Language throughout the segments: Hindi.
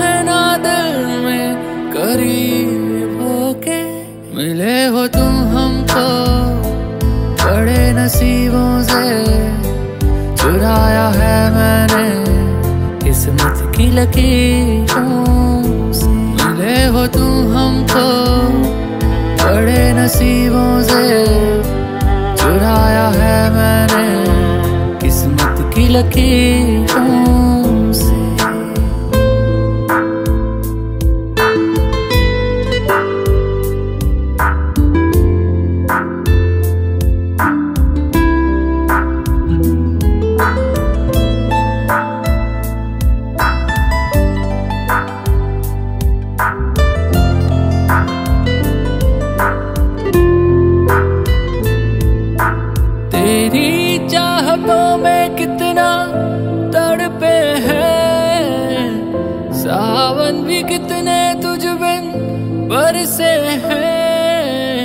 रहना दिल में करीब होके। मिले हो तुम हमको बड़े नसीबों से। चुराया है मैंने किस्मत की लकीरों से। मिले हो तुम हमको बड़े नसीबों से। चुराया है मैंने किस्मत की लकीरों चाहतों में कितना तड़पे हैं। सावन भी कितने तुझ बिन बरसे हैं।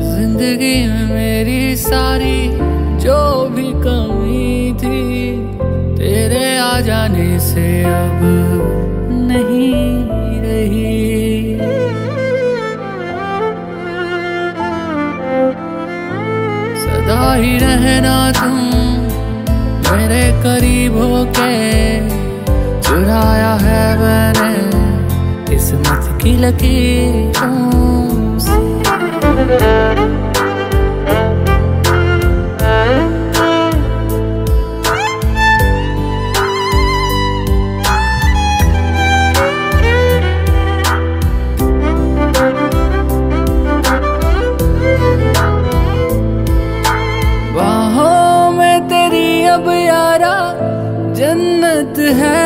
ज़िंदगी में मेरी सारी जो भी कमी थी, तेरे आ जाने से अब नहीं रही। सदा ही रहना तुम मेरे करीब होके चुराया है मैंने किस्मत की लकीरों जन्नत है।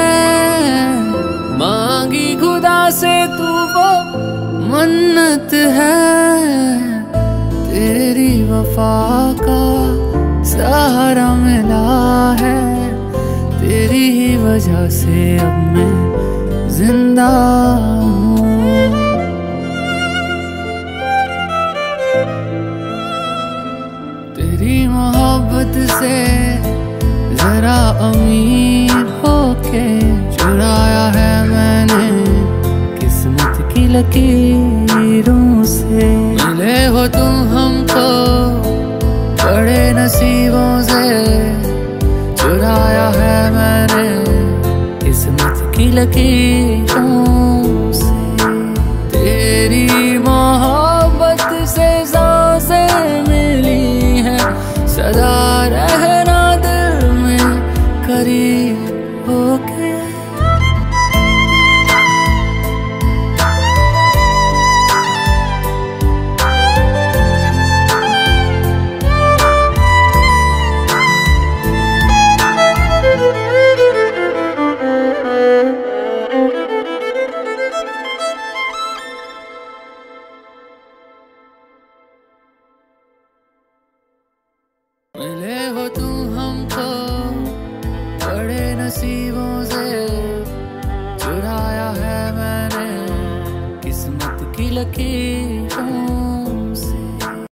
मांगी खुदा से तू वो मन्नत है। तेरी वफा का सहारा मिला है। तेरी ही वजह से अब मैं ज़िंदा तेरी मोहब्बत से जरा अमीर होके चुराया है मैंने किस्मत की लकीरों से। मिले हो तुम हमको बड़े नसीबों से। चुराया है मैंने किस्मत की लकीरों से। तेरी मोहब्बत से साँसें मिली है, सदा रहना चुराया